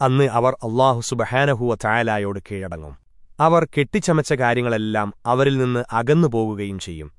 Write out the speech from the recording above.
അന്ന് അവർ അള്ളാഹു സുബഹാനഹുവ ചായാലായോട് കീഴടങ്ങും. അവർ കെട്ടിച്ചമച്ച കാര്യങ്ങളെല്ലാം അവരിൽ നിന്ന് അകന്നു പോകുകയും ചെയ്യും.